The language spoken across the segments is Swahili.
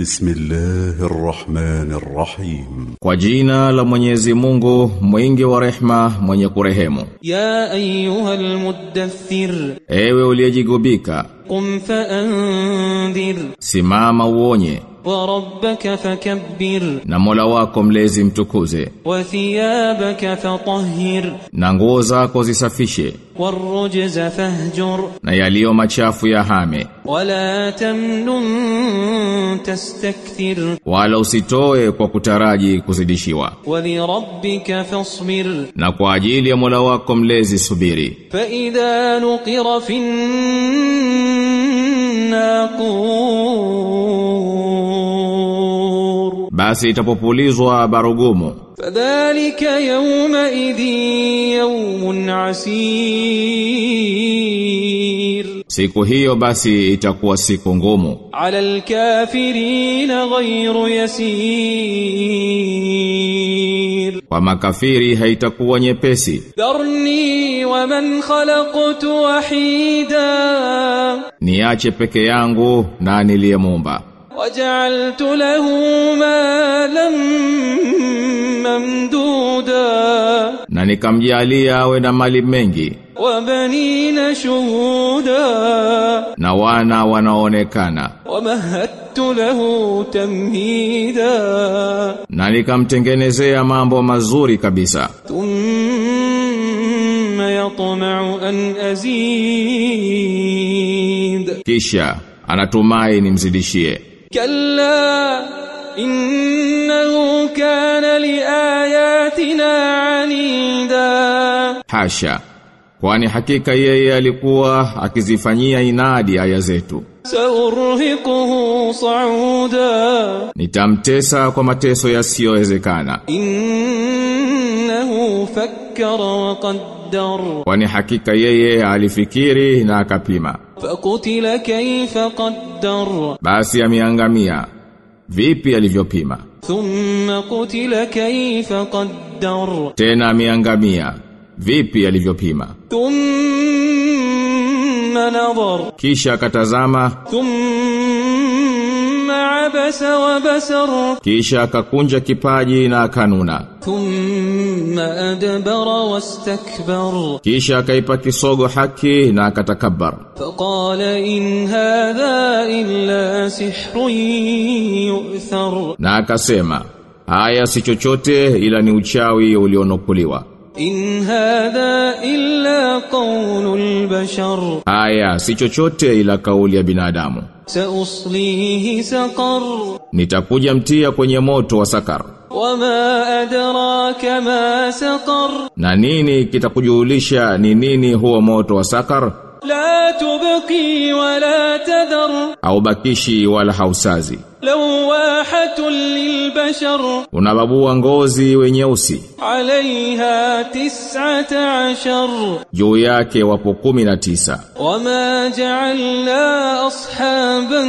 Bismillahirrahmanirrahim. Kwa jina la Mwenyezi Mungu, mwingi wa rehma, mwenye kurehemu. Ya ayyuhal muddaththir. Ewe uliyejigubika. Qum faandhir. Simama uonye. وربك فكبر na Mola wako mlezi mtukuze, وثيابك فطهر na nguo zako zisafishe, والرجز فاهجر na yaliyo machafu ya hame, ولا تمنن تستكثر wala usitoe kwa kutaraji kuzidishiwa. ولربك فاصبر Na kwa ajili ya Mola wako mlezi subiri. فإذا نقر في الناقور basi itapopulizwa barugumu. Fadhalika yawma idhi yawmun asir. Siku hiyo basi itakuwa siku ngumu. Alal kafirina ghayru yasir. Kwa makafiri haitakuwa nyepesi. Darni wa man khalaqtu wahida. Niache peke yangu na niliyemuumba وجعلت له مالا ممدودا Na nikamjalia awe na mali mengi وبنين شهودا na wana wanaonekana ومهدت له تمهيدا na nikamtengenezea mambo mazuri kabisa. ثم يطمع أن أزيد Kisha anatumai nimzidishie. كلا إنه كان لآياتنا عنيدا Hasha. Kwani hakika yeye alikuwa akizifanyia inadi aya zetu. سأرهقه صعودا Nitamtesa kwa mateso yasiyowezekana. إنه فكر وقدر Kwani hakika yeye alifikiri na akapima. فقتل كيف قدر Basi ameangamia. Vipi alivyopima? ثم قتل كيف قدر Tena ameangamia. Vipi alivyopima? ثم نظر Kisha akatazama, abasa wa basar kisha akakunja kipaji na akanuna. Thumma adbara wastakbar kisha akaipa kisogo haki na akatakabbar faqala in hadha illa sihrun yu'thar. Na akasema haya si chochote ila ni uchawi ulionokuliwa In hadha illa qawlul albashar aya si chochote ila kauli ya binadamu. Sauslihi saqar, nitakuja mtia kwenye moto wa sakar. Wama adraka ma saqar, na nini kitakujulisha ni nini huo moto wa sakar? la tubqi wala tadhar. Au aubakishi wala hausazi. Lawahatun lilbashar unababua ngozi wenyeusi alaiha 19 juu yake wapo 19 wama ja'alna ashaban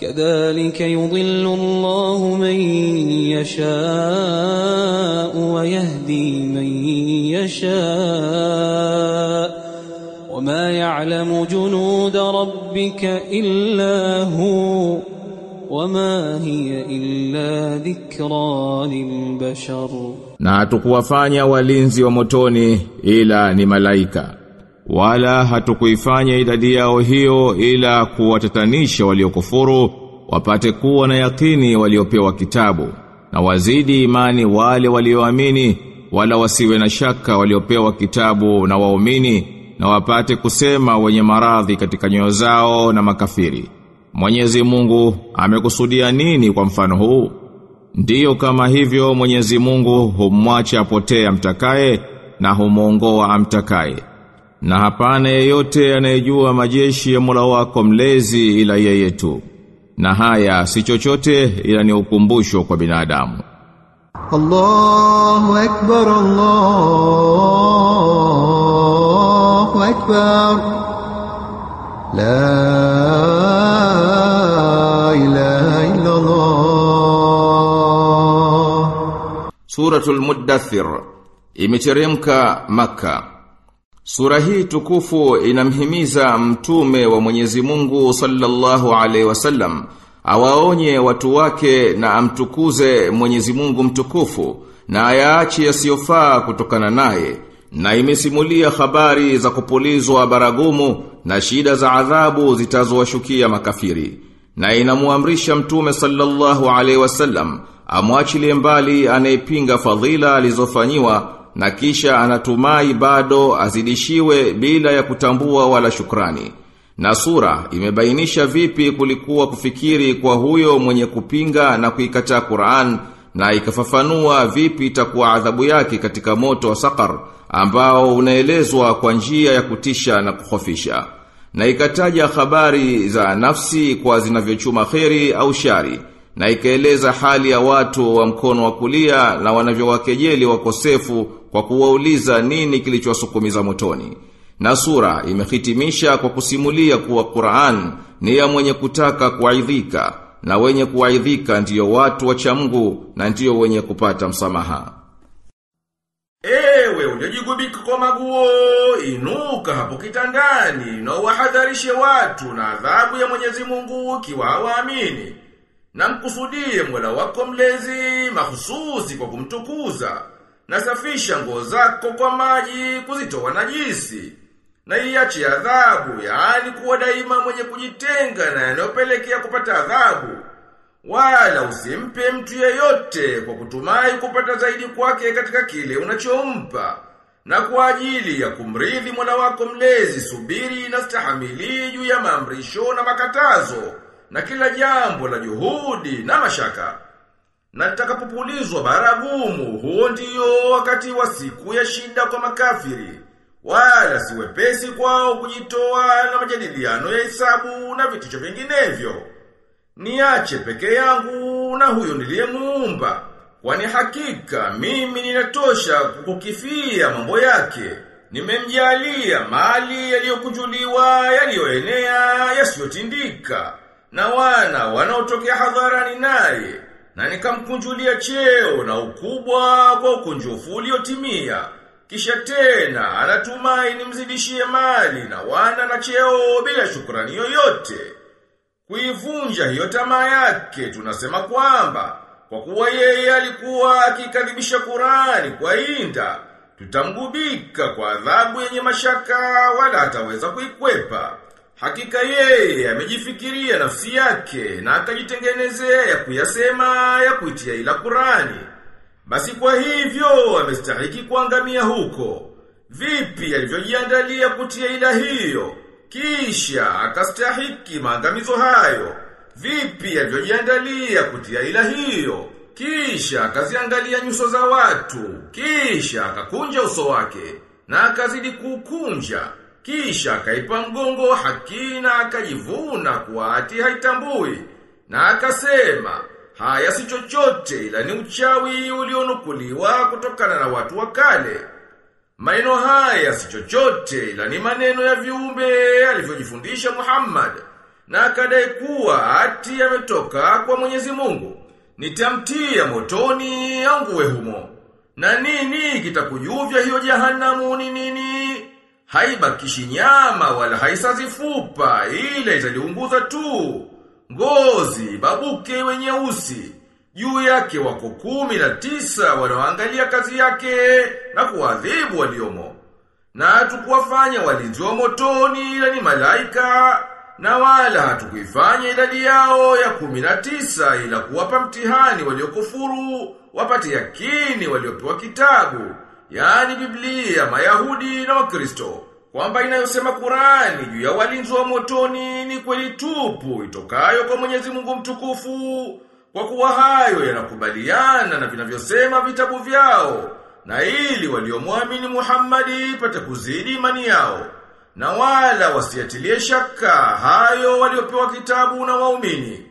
كذلك يضل الله من يشاء ويهدي من يشاء وما يعلم جنود ربك إلا هو وما هي إلا ذكرى للبشر Na hatukuwafanya walinzi wa motoni ila. Wala hatukuifanya idadi yao hiyo ila kuwatatanisha waliokufuru wapate kuwa na yakini waliopewa kitabu na wazidi imani wale walioamini wala wasiwe na shaka waliopewa kitabu na waumini na wapate kusema wenye maradhi katika nyoyo zao na makafiri. Mwenyezi Mungu amekusudia nini kwa mfano huu? Ndiyo kama hivyo Mwenyezi Mungu humwacha apotee amtakaye na humuongoa amtakaye na hapana yeyote anayejua majeshi ya Mola wako mlezi ila yeye tu. Na haya si chochote ila ni ukumbusho kwa binadamu. Allahu akbar Allahu akbar. La ilaha illa Allah Suratul Muddathir imeteremka Makkah Sura hii tukufu inamhimiza mtume wa Mwenyezi Mungu sallallahu alaihi wasallam awaonye watu wake na amtukuze Mwenyezi Mungu mtukufu na ayaache yasiyofaa kutokana naye na imesimulia habari za kupulizwa baragumu na shida za adhabu zitazowashukia makafiri na inamuamrisha mtume sallallahu alaihi wasallam amwachilie mbali anayepinga fadhila alizofanyiwa na kisha anatumai bado azidishiwe bila ya kutambua wala shukrani. Na sura imebainisha vipi kulikuwa kufikiri kwa huyo mwenye kupinga na kuikataa Qur'an na ikafafanua vipi itakuwa adhabu yake katika moto wa sakar ambao unaelezwa kwa njia ya kutisha na kuhofisha. Na ikataja habari za nafsi kwa zinavyochuma kheri au shari na ikaeleza hali ya watu wa mkono wa kulia na wanavyowakejeli wakosefu kwa kuwauliza nini kilichowasukumiza motoni. Na sura imehitimisha kwa kusimulia kuwa Qur'an ni ya mwenye kutaka kuaidhika na wenye kuaidhika ndiyo watu wa Mungu na ndiyo wenye kupata msamaha. Ewe uliojigubika kwa maguo, inuka hapo kitandani na wahadharishe watu na adhabu ya Mwenyezi Mungu ukiwa hawaamini. Na mkusudie Mola wako mlezi mahususi kwa kumtukuza. Na safisha nguo zako kwa maji kuzitoa najisi. Na iache adhabu, yaani kuwa daima mwenye kujitenga na yanayopelekea kupata adhabu. Wala usimpe mtu yeyote kwa kutumai kupata zaidi kwake katika kile unachompa. Na kwa ajili ya kumridhi mwana wako mlezi subiri na stahamili juu ya maamrisho na makatazo na kila jambo la juhudi na mashaka. Na takapopulizwa baragumu, huo ndiyo wakati wa siku ya shida kwa makafiri. Wala siwepesi kwao kujitoa na majadiliano ya hesabu na vitisho vinginevyo. Niache peke yangu na huyo niliyemuumba. Kwani hakika mimi ninatosha kukukifia mambo yake. Nimemjalia mali yaliyokujuliwa, yaliyoenea, yasiyotindika na wana wanaotokea hadharani naye na nikamkunjulia cheo na ukubwa kwa ukunjufu uliotimia. Kisha tena anatumai nimzidishie mali na wana na cheo bila shukrani yoyote. Kuivunja hiyo tamaa yake tunasema kwamba kwa kuwa yeye alikuwa akikadhibisha kurani kwa inda tutamgubika kwa adhabu yenye mashaka wala hataweza kuikwepa Hakika yeye amejifikiria nafsi yake na akajitengenezea ya kuyasema ya kuitia ila Qurani. Basi kwa hivyo amestahiki kuangamia huko. Vipi alivyojiandalia kutia ila hiyo? Kisha akastahiki maangamizo hayo. Vipi alivyojiandalia kutia ila hiyo? Kisha akaziangalia nyuso za watu. Kisha akakunja uso wake na akazidi kukunja. Kisha akaipa mgongo hakina akajivuna kuwa ati haitambui. Na akasema, haya si chochote ila ni uchawi ulionukuliwa kutokana na watu wa kale. Maneno haya si chochote ila ni maneno ya viumbe alivyojifundisha Muhammad. Na akadai kuwa ati ametoka kwa Mwenyezi Mungu. Nitamtia motoni anguwe humo. Na nini kitakujuvya hiyo jahanamu ni nini? Haibakishi nyama wala haisazi fupa ile italiunguza tu. Ngozi babuke wenye usi juu yake wako kumi na tisa wanaoangalia kazi yake na kuadhibu waliomo. Na hatukuwafanya walinzi wa motoni ila ni malaika na wala hatukuifanya idadi yao ya kumi na tisa ila kuwapa mtihani waliokufuru wapate yakini waliopewa kitabu yaani Biblia Mayahudi na Wakristo kwamba inayosema Kurani juu ya walinzi wa motoni ni kweli tupu itokayo kwa Mwenyezi Mungu mtukufu. Kwa kuwa hayo yanakubaliana na vinavyosema vitabu vyao na ili waliomwamini Muhammadi ipate kuzidi imani yao na wala wasiatilie shaka hayo waliopewa kitabu na waumini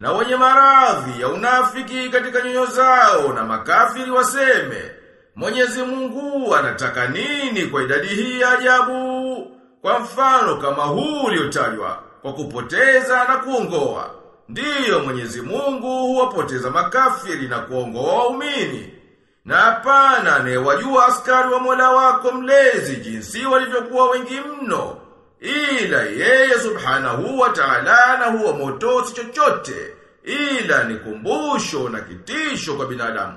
na wenye maradhi ya unafiki katika nyoyo zao na makafiri waseme Mwenyezi Mungu anataka nini kwa idadi hii ajabu? Kwa mfano kama huu uliotajwa kwa kupoteza na kuongoa. Ndiyo Mwenyezi Mungu huwapoteza makafiri na kuongoa waumini. Na hapana anayewajua askari wa Mola wako mlezi jinsi walivyokuwa wengi mno. Ila yeye subhanahu wa ta'ala na huwa moto si chochote. Ila ni kumbusho na kitisho kwa binadamu